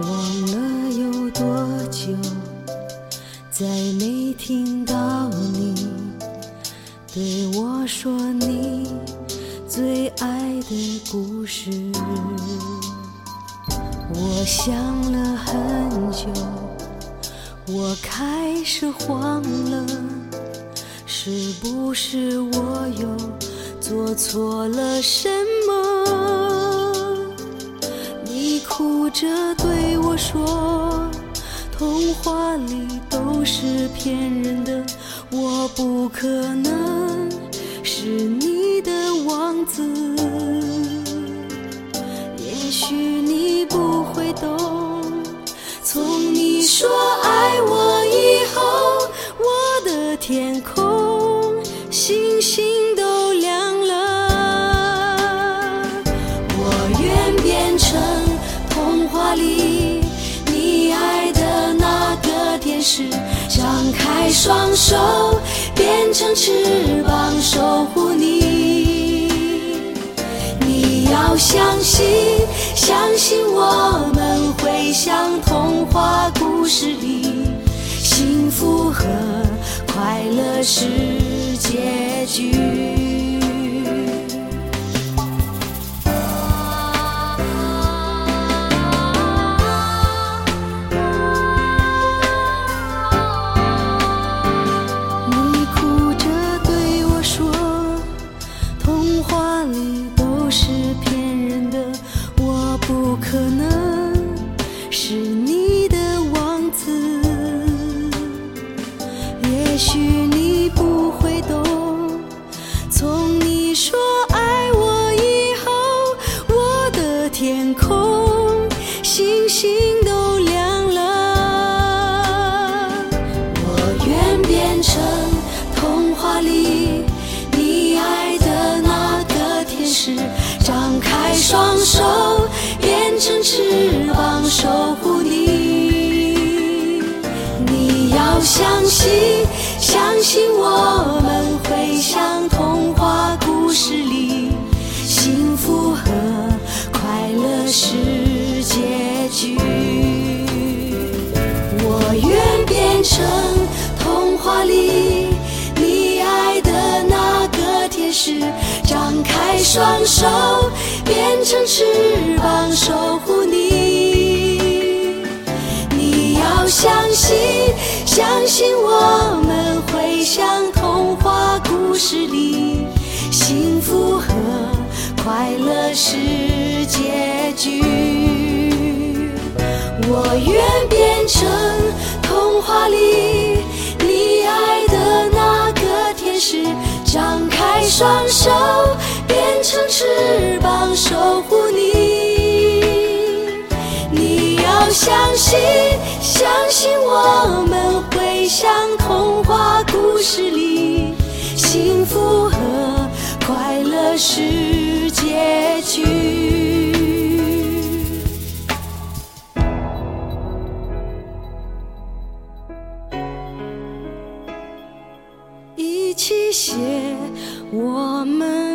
忘了有多久再没听到你对我说你最爱的故事。我想了很久我开始慌了是不是我又做错了什么？哭着对我说，童话里都是骗人的，我不可能是你的王子。也许你不会懂，从你说爱我以后，我的天空星星都亮了。我愿变成里你爱的那个天使，张开双手，变成翅膀守护你。你要相信，相信我们会像童话故事里，幸福和快乐是结局。里你爱的那个天使，张开双手，变成翅膀守护你。你要相信，相信我双手，变成翅膀守护你。你要相信，相信我们会像童话故事里，幸福和快乐是结局。我愿变成童话里你爱的那个天使，张开双手，成翅膀守护你。你要相信，相信我们会像童话故事里，幸福和快乐是结局。一起写我们